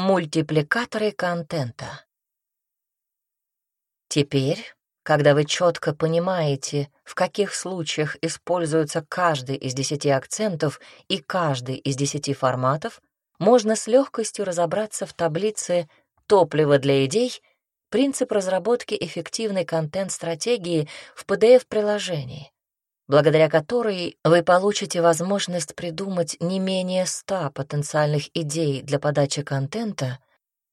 Мультипликаторы контента. Теперь, когда вы четко понимаете, в каких случаях используется каждый из десяти акцентов и каждый из десяти форматов, можно с легкостью разобраться в таблице «Топливо для идей» принцип разработки эффективной контент-стратегии в PDF-приложении, благодаря которой вы получите возможность придумать не менее 100 потенциальных идей для подачи контента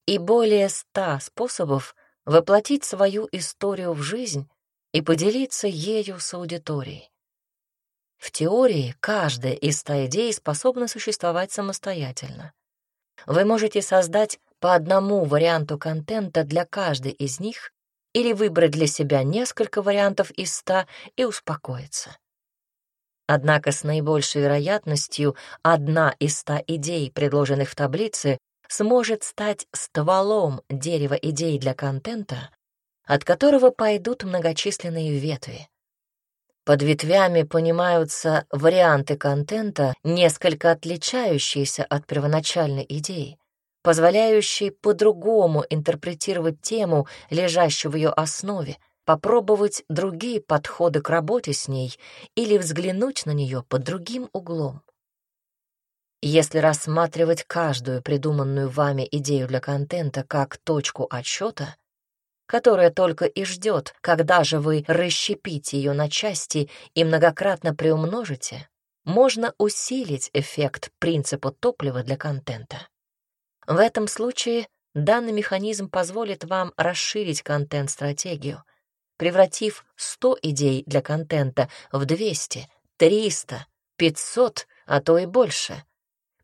и более 100 способов воплотить свою историю в жизнь и поделиться ею с аудиторией. В теории каждая из 100 идей способна существовать самостоятельно. Вы можете создать по одному варианту контента для каждой из них или выбрать для себя несколько вариантов из ста и успокоиться. Однако с наибольшей вероятностью одна из ста идей, предложенных в таблице, сможет стать стволом дерева идей для контента, от которого пойдут многочисленные ветви. Под ветвями понимаются варианты контента, несколько отличающиеся от первоначальной идеи, позволяющие по-другому интерпретировать тему, лежащую в ее основе, попробовать другие подходы к работе с ней или взглянуть на нее под другим углом. Если рассматривать каждую придуманную вами идею для контента как точку отсчета, которая только и ждет, когда же вы расщепите ее на части и многократно приумножите, можно усилить эффект принципа топлива для контента. В этом случае данный механизм позволит вам расширить контент-стратегию — превратив 100 идей для контента в 200, 300, 500, а то и больше.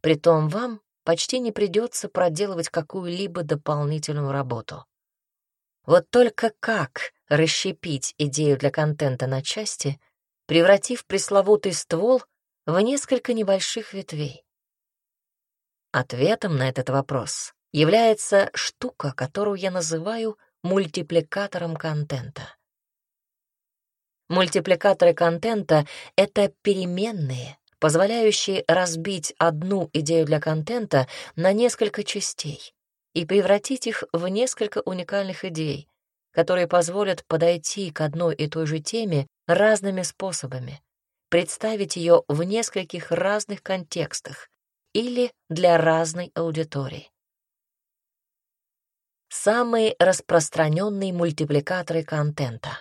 Притом вам почти не придется проделывать какую-либо дополнительную работу. Вот только как расщепить идею для контента на части, превратив пресловутый ствол в несколько небольших ветвей? Ответом на этот вопрос является штука, которую я называю мультипликатором контента. Мультипликаторы контента — это переменные, позволяющие разбить одну идею для контента на несколько частей и превратить их в несколько уникальных идей, которые позволят подойти к одной и той же теме разными способами, представить ее в нескольких разных контекстах или для разной аудитории. Самые распространенные мультипликаторы контента.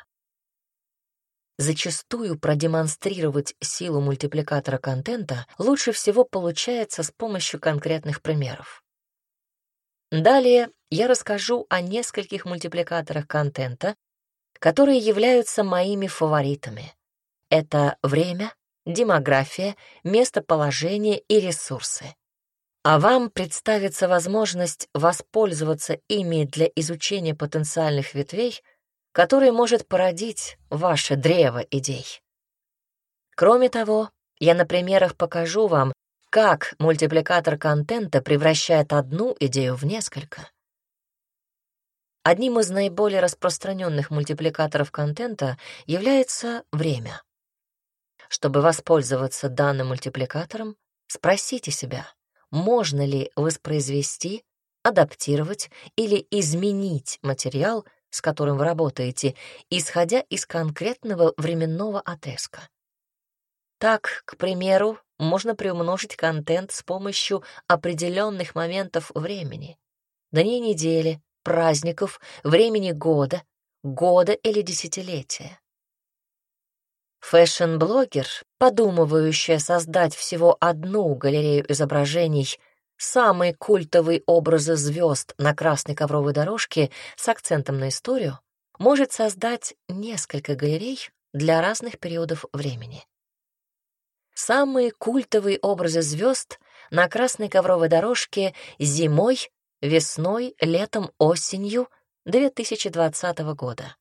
Зачастую продемонстрировать силу мультипликатора контента лучше всего получается с помощью конкретных примеров. Далее я расскажу о нескольких мультипликаторах контента, которые являются моими фаворитами. Это время, демография, местоположение и ресурсы. А вам представится возможность воспользоваться ими для изучения потенциальных ветвей который может породить ваше древо идей. Кроме того, я на примерах покажу вам, как мультипликатор контента превращает одну идею в несколько. Одним из наиболее распространенных мультипликаторов контента является время. Чтобы воспользоваться данным мультипликатором, спросите себя, можно ли воспроизвести, адаптировать или изменить материал, с которым вы работаете, исходя из конкретного временного отрезка. Так, к примеру, можно приумножить контент с помощью определенных моментов времени, дней недели, праздников, времени года, года или десятилетия. Фэшн-блогер, подумывающая создать всего одну галерею изображений самые культовые образы звезд на красной ковровой дорожке с акцентом на историю, может создать несколько галерей для разных периодов времени. Самые культовые образы звезд на красной ковровой дорожке зимой, весной, летом, осенью 2020 года.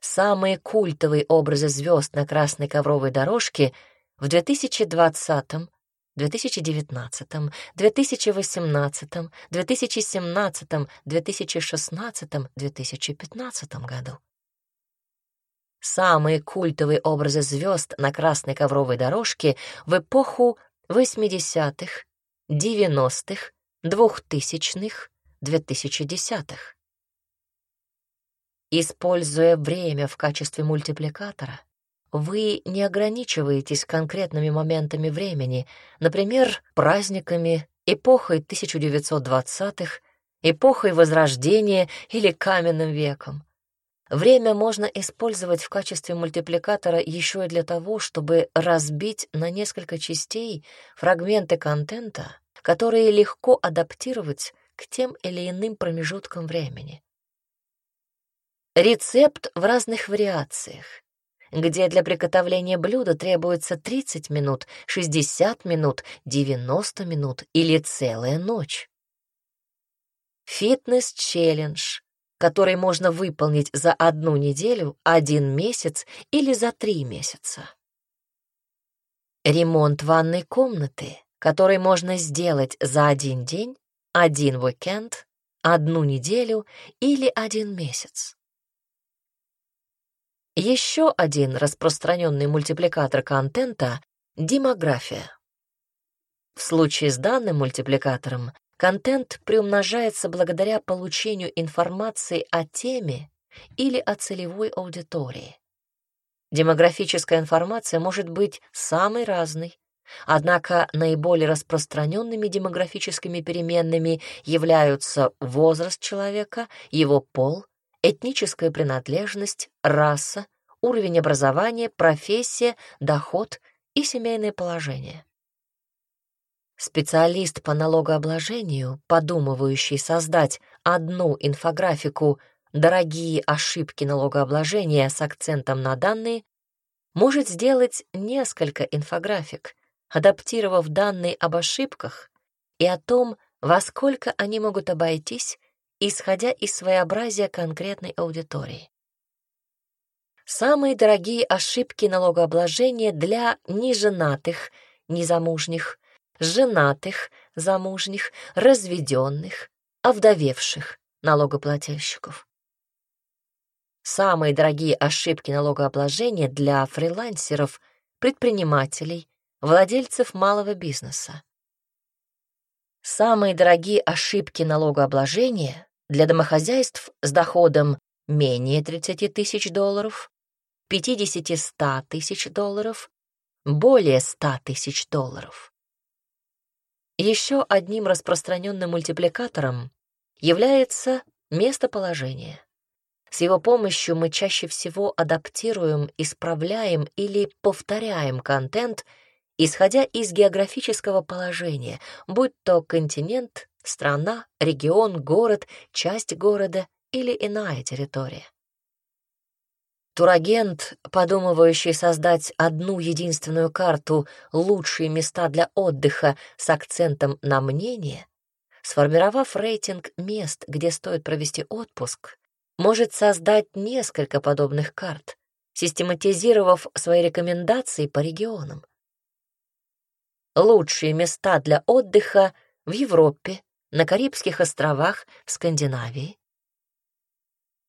Самые культовые образы звезд на красной ковровой дорожке в 2020, 2019, 2018, 2017, 2016, 2015 году. Самые культовые образы звезд на красной ковровой дорожке в эпоху 80-х, 90-х, 2000-х, 2010-х. Используя время в качестве мультипликатора, вы не ограничиваетесь конкретными моментами времени, например, праздниками, эпохой 1920-х, эпохой Возрождения или каменным веком. Время можно использовать в качестве мультипликатора еще и для того, чтобы разбить на несколько частей фрагменты контента, которые легко адаптировать к тем или иным промежуткам времени. Рецепт в разных вариациях, где для приготовления блюда требуется 30 минут, 60 минут, 90 минут или целая ночь. Фитнес-челлендж, который можно выполнить за одну неделю, один месяц или за три месяца. Ремонт ванной комнаты, который можно сделать за один день, один уикенд, одну неделю или один месяц. Еще один распространенный мультипликатор контента — демография. В случае с данным мультипликатором Контент приумножается благодаря получению информации о теме или о целевой аудитории. Демографическая информация может быть самой разной, однако наиболее распространенными демографическими переменными являются возраст человека, его пол, этническая принадлежность, раса, уровень образования, профессия, доход и семейное положение. Специалист по налогообложению, подумывающий создать одну инфографику «Дорогие ошибки налогообложения» с акцентом на данные, может сделать несколько инфографик, адаптировав данные об ошибках и о том, во сколько они могут обойтись, исходя из своеобразия конкретной аудитории. Самые дорогие ошибки налогообложения для неженатых, незамужних, женатых, замужних, разведенных, овдовевших налогоплательщиков. Самые дорогие ошибки налогообложения для фрилансеров, предпринимателей, владельцев малого бизнеса. Самые дорогие ошибки налогообложения для домохозяйств с доходом менее 30 тысяч долларов, 50-100 тысяч долларов, более 100 тысяч долларов. Еще одним распространенным мультипликатором является местоположение. С его помощью мы чаще всего адаптируем, исправляем или повторяем контент, исходя из географического положения, будь то континент, страна, регион, город, часть города или иная территория. Турагент, подумывающий создать одну единственную карту «Лучшие места для отдыха» с акцентом на мнение, сформировав рейтинг мест, где стоит провести отпуск, может создать несколько подобных карт, систематизировав свои рекомендации по регионам. Лучшие места для отдыха в Европе, на Карибских островах, в Скандинавии,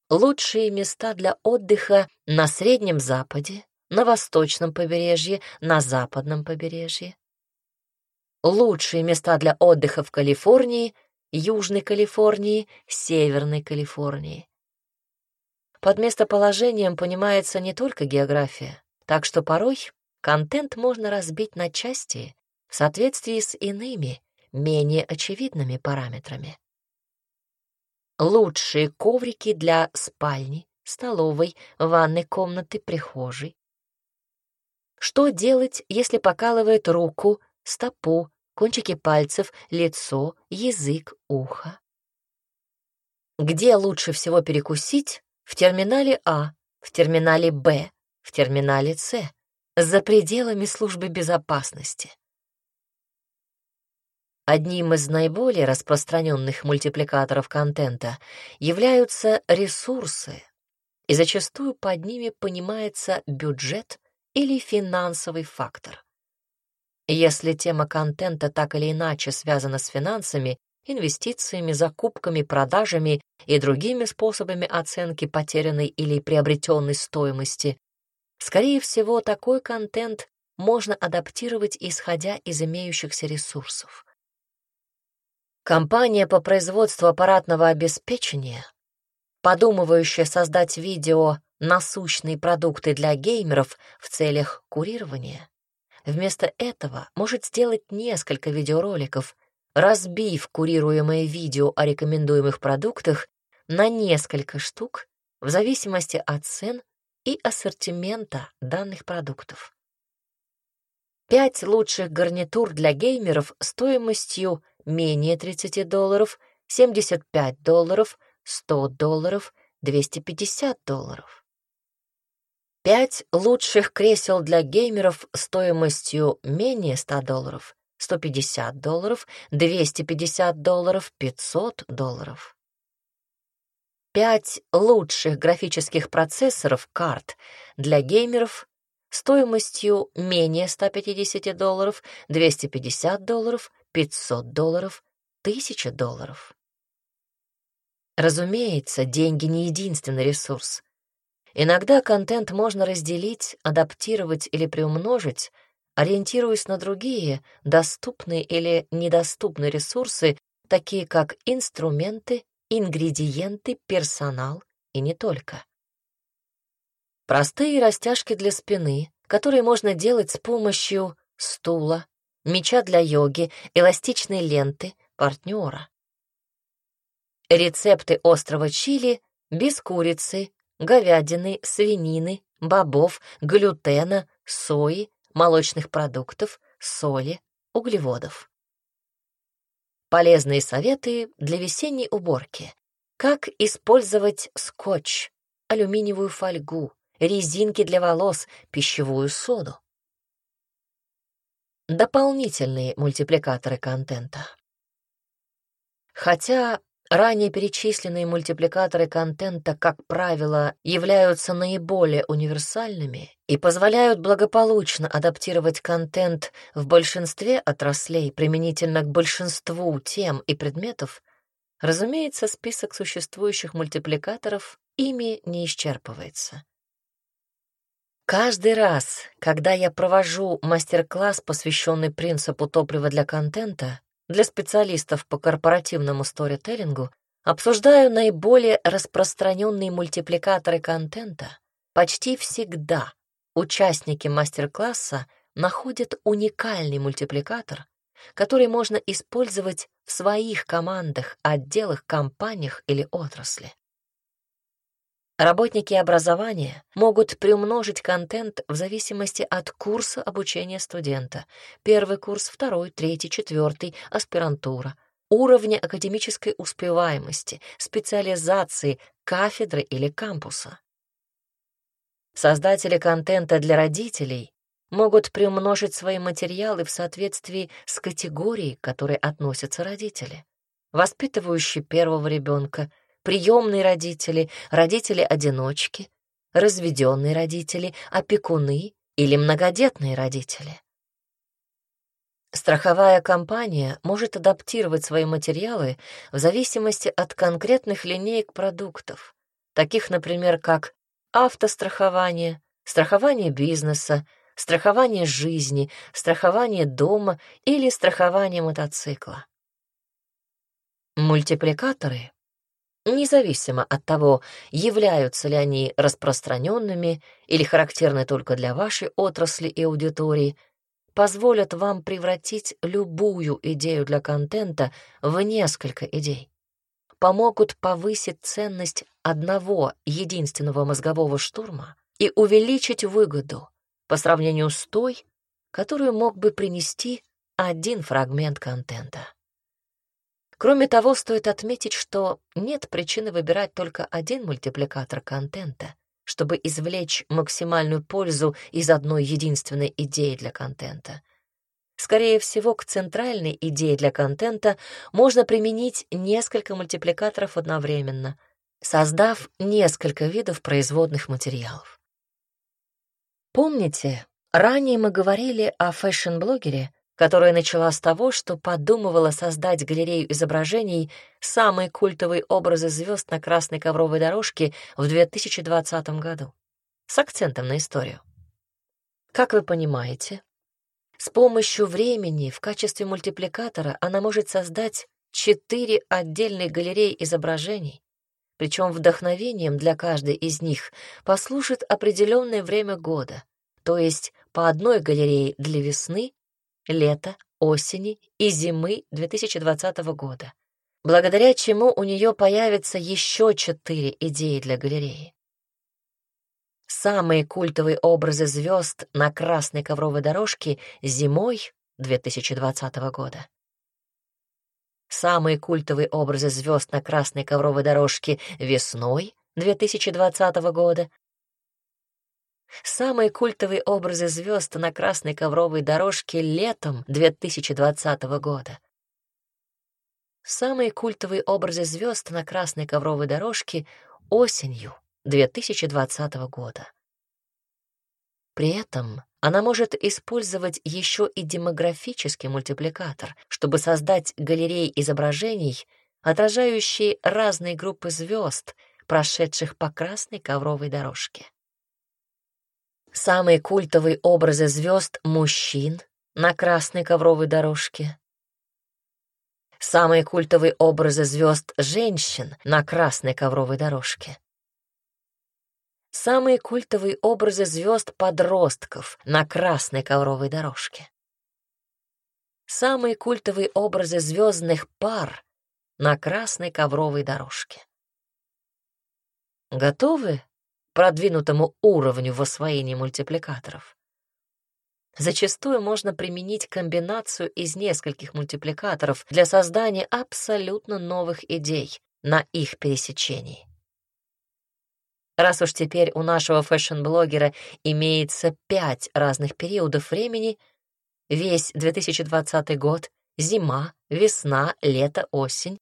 лучшие места для отдыха на Среднем Западе, на Восточном побережье, на Западном побережье. Лучшие места для отдыха в Калифорнии, Южной Калифорнии, Северной Калифорнии. Под местоположением понимается не только география, так что порой контент можно разбить на части в соответствии с иными, менее очевидными параметрами. Лучшие коврики для спальни, столовой, ванной комнаты, прихожей. Что делать, если покалывает руку, стопу, кончики пальцев, лицо, язык, ухо? Где лучше всего перекусить? В терминале А, в терминале Б, в терминале С, за пределами службы безопасности. Одним из наиболее распространенных мультипликаторов контента являются ресурсы, и зачастую под ними понимается бюджет или финансовый фактор. Если тема контента так или иначе связана с финансами, инвестициями, закупками, продажами и другими способами оценки потерянной или приобретенной стоимости, скорее всего, такой контент можно адаптировать, исходя из имеющихся ресурсов. Компания по производству аппаратного обеспечения, подумывающая создать видео «Насущные продукты для геймеров» в целях курирования, вместо этого может сделать несколько видеороликов, разбив курируемое видео о рекомендуемых продуктах на несколько штук в зависимости от цен и ассортимента данных продуктов. Пять лучших гарнитур для геймеров стоимостью менее 30 долларов, 75 долларов, 100 долларов, 250 долларов. Пять лучших кресел для геймеров стоимостью менее 100 долларов, 150 долларов, 250 долларов, 500 долларов. Пять лучших графических процессоров карт для геймеров стоимостью менее 150 долларов, 250 долларов, 500 долларов, 1000 долларов. Разумеется, деньги не единственный ресурс. Иногда контент можно разделить, адаптировать или приумножить, ориентируясь на другие, доступные или недоступные ресурсы, такие как инструменты, ингредиенты, персонал и не только. Простые растяжки для спины, которые можно делать с помощью стула, меча для йоги, эластичной ленты, партнера. Рецепты острого чили без курицы, говядины, свинины, бобов, глютена, сои, молочных продуктов, соли, углеводов. Полезные советы для весенней уборки. Как использовать скотч, алюминиевую фольгу, резинки для волос, пищевую соду. Дополнительные мультипликаторы контента. Хотя ранее перечисленные мультипликаторы контента, как правило, являются наиболее универсальными и позволяют благополучно адаптировать контент в большинстве отраслей применительно к большинству тем и предметов, разумеется, список существующих мультипликаторов ими не исчерпывается. Каждый раз, когда я провожу мастер-класс, посвященный принципу топлива для контента, для специалистов по корпоративному сторителлингу, обсуждаю наиболее распространенные мультипликаторы контента, почти всегда участники мастер-класса находят уникальный мультипликатор, который можно использовать в своих командах, отделах, компаниях или отрасли. Работники образования могут приумножить контент в зависимости от курса обучения студента. Первый курс, второй, третий, четвертый, аспирантура, уровня академической успеваемости, специализации, кафедры или кампуса. Создатели контента для родителей могут приумножить свои материалы в соответствии с категорией, к которой относятся родители. Воспитывающий первого ребенка — приемные родители, родители-одиночки, разведенные родители, опекуны или многодетные родители. Страховая компания может адаптировать свои материалы в зависимости от конкретных линеек продуктов, таких, например, как автострахование, страхование бизнеса, страхование жизни, страхование дома или страхование мотоцикла. Мультипликаторы независимо от того, являются ли они распространенными или характерны только для вашей отрасли и аудитории, позволят вам превратить любую идею для контента в несколько идей. Помогут повысить ценность одного единственного мозгового штурма и увеличить выгоду по сравнению с той, которую мог бы принести один фрагмент контента. Кроме того, стоит отметить, что нет причины выбирать только один мультипликатор контента, чтобы извлечь максимальную пользу из одной единственной идеи для контента. Скорее всего, к центральной идее для контента можно применить несколько мультипликаторов одновременно, создав несколько видов производных материалов. Помните, ранее мы говорили о фэшн-блогере, которая начала с того, что подумывала создать галерею изображений самые культовые образы звезд на красной ковровой дорожке в 2020 году, с акцентом на историю. Как вы понимаете, с помощью времени в качестве мультипликатора она может создать четыре отдельных галереи изображений, причем вдохновением для каждой из них послужит определенное время года, то есть по одной галерее для весны, лета, осени и зимы 2020 года, благодаря чему у нее появится еще четыре идеи для галереи. Самые культовые образы звезд на красной ковровой дорожке зимой 2020 года. Самые культовые образы звезд на красной ковровой дорожке весной 2020 года. Самые культовые образы звезд на красной ковровой дорожке летом 2020 года. Самые культовые образы звезд на красной ковровой дорожке осенью 2020 года. При этом она может использовать еще и демографический мультипликатор, чтобы создать галереи изображений, отражающие разные группы звезд, прошедших по красной ковровой дорожке. Самые культовые образы звезд мужчин на красной ковровой дорожке. Самые культовые образы звезд женщин на красной ковровой дорожке самые культовые образы звезд подростков на красной ковровой дорожке. Самые культовые образы звездных пар на красной ковровой дорожке. Готовы к продвинутому уровню в освоении мультипликаторов? Зачастую можно применить комбинацию из нескольких мультипликаторов для создания абсолютно новых идей на их пересечении. Раз уж теперь у нашего фэшн-блогера имеется пять разных периодов времени, весь 2020 год, зима, весна, лето, осень,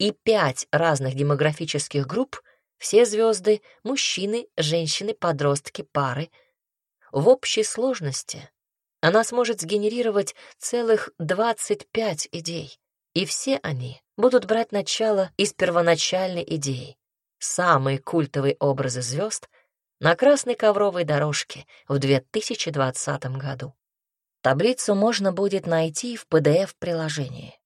и пять разных демографических групп, все звезды, мужчины, женщины, подростки, пары, в общей сложности она сможет сгенерировать целых 25 идей, и все они будут брать начало из первоначальной идеи самые культовые образы звезд на красной ковровой дорожке в 2020 году. Таблицу можно будет найти в PDF-приложении.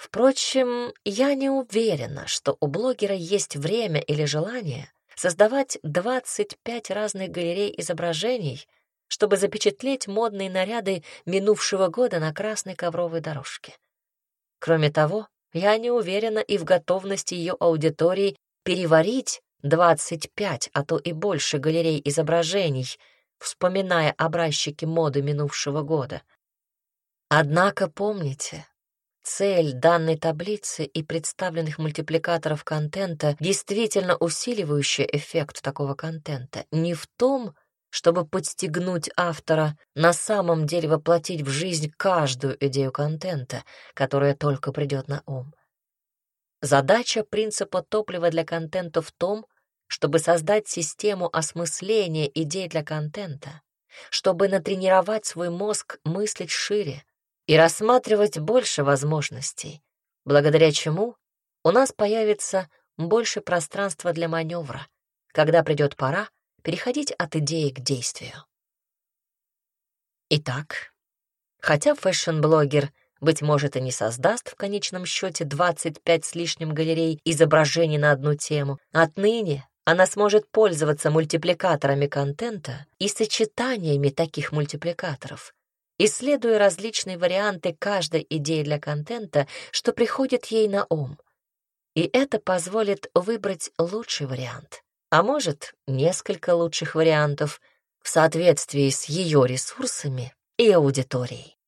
Впрочем, я не уверена, что у блогера есть время или желание создавать 25 разных галерей изображений, чтобы запечатлеть модные наряды минувшего года на красной ковровой дорожке. Кроме того, я не уверена и в готовности ее аудитории переварить 25, а то и больше галерей изображений, вспоминая образчики моды минувшего года. Однако помните, цель данной таблицы и представленных мультипликаторов контента, действительно усиливающая эффект такого контента, не в том, чтобы подстегнуть автора на самом деле воплотить в жизнь каждую идею контента, которая только придет на ум. Задача принципа топлива для контента в том, чтобы создать систему осмысления идей для контента, чтобы натренировать свой мозг мыслить шире и рассматривать больше возможностей, благодаря чему у нас появится больше пространства для маневра, когда придет пора переходить от идеи к действию. Итак, хотя фэшн-блогер, быть может, и не создаст в конечном счете 25 с лишним галерей изображений на одну тему, отныне она сможет пользоваться мультипликаторами контента и сочетаниями таких мультипликаторов, исследуя различные варианты каждой идеи для контента, что приходит ей на ум. И это позволит выбрать лучший вариант а может, несколько лучших вариантов в соответствии с ее ресурсами и аудиторией.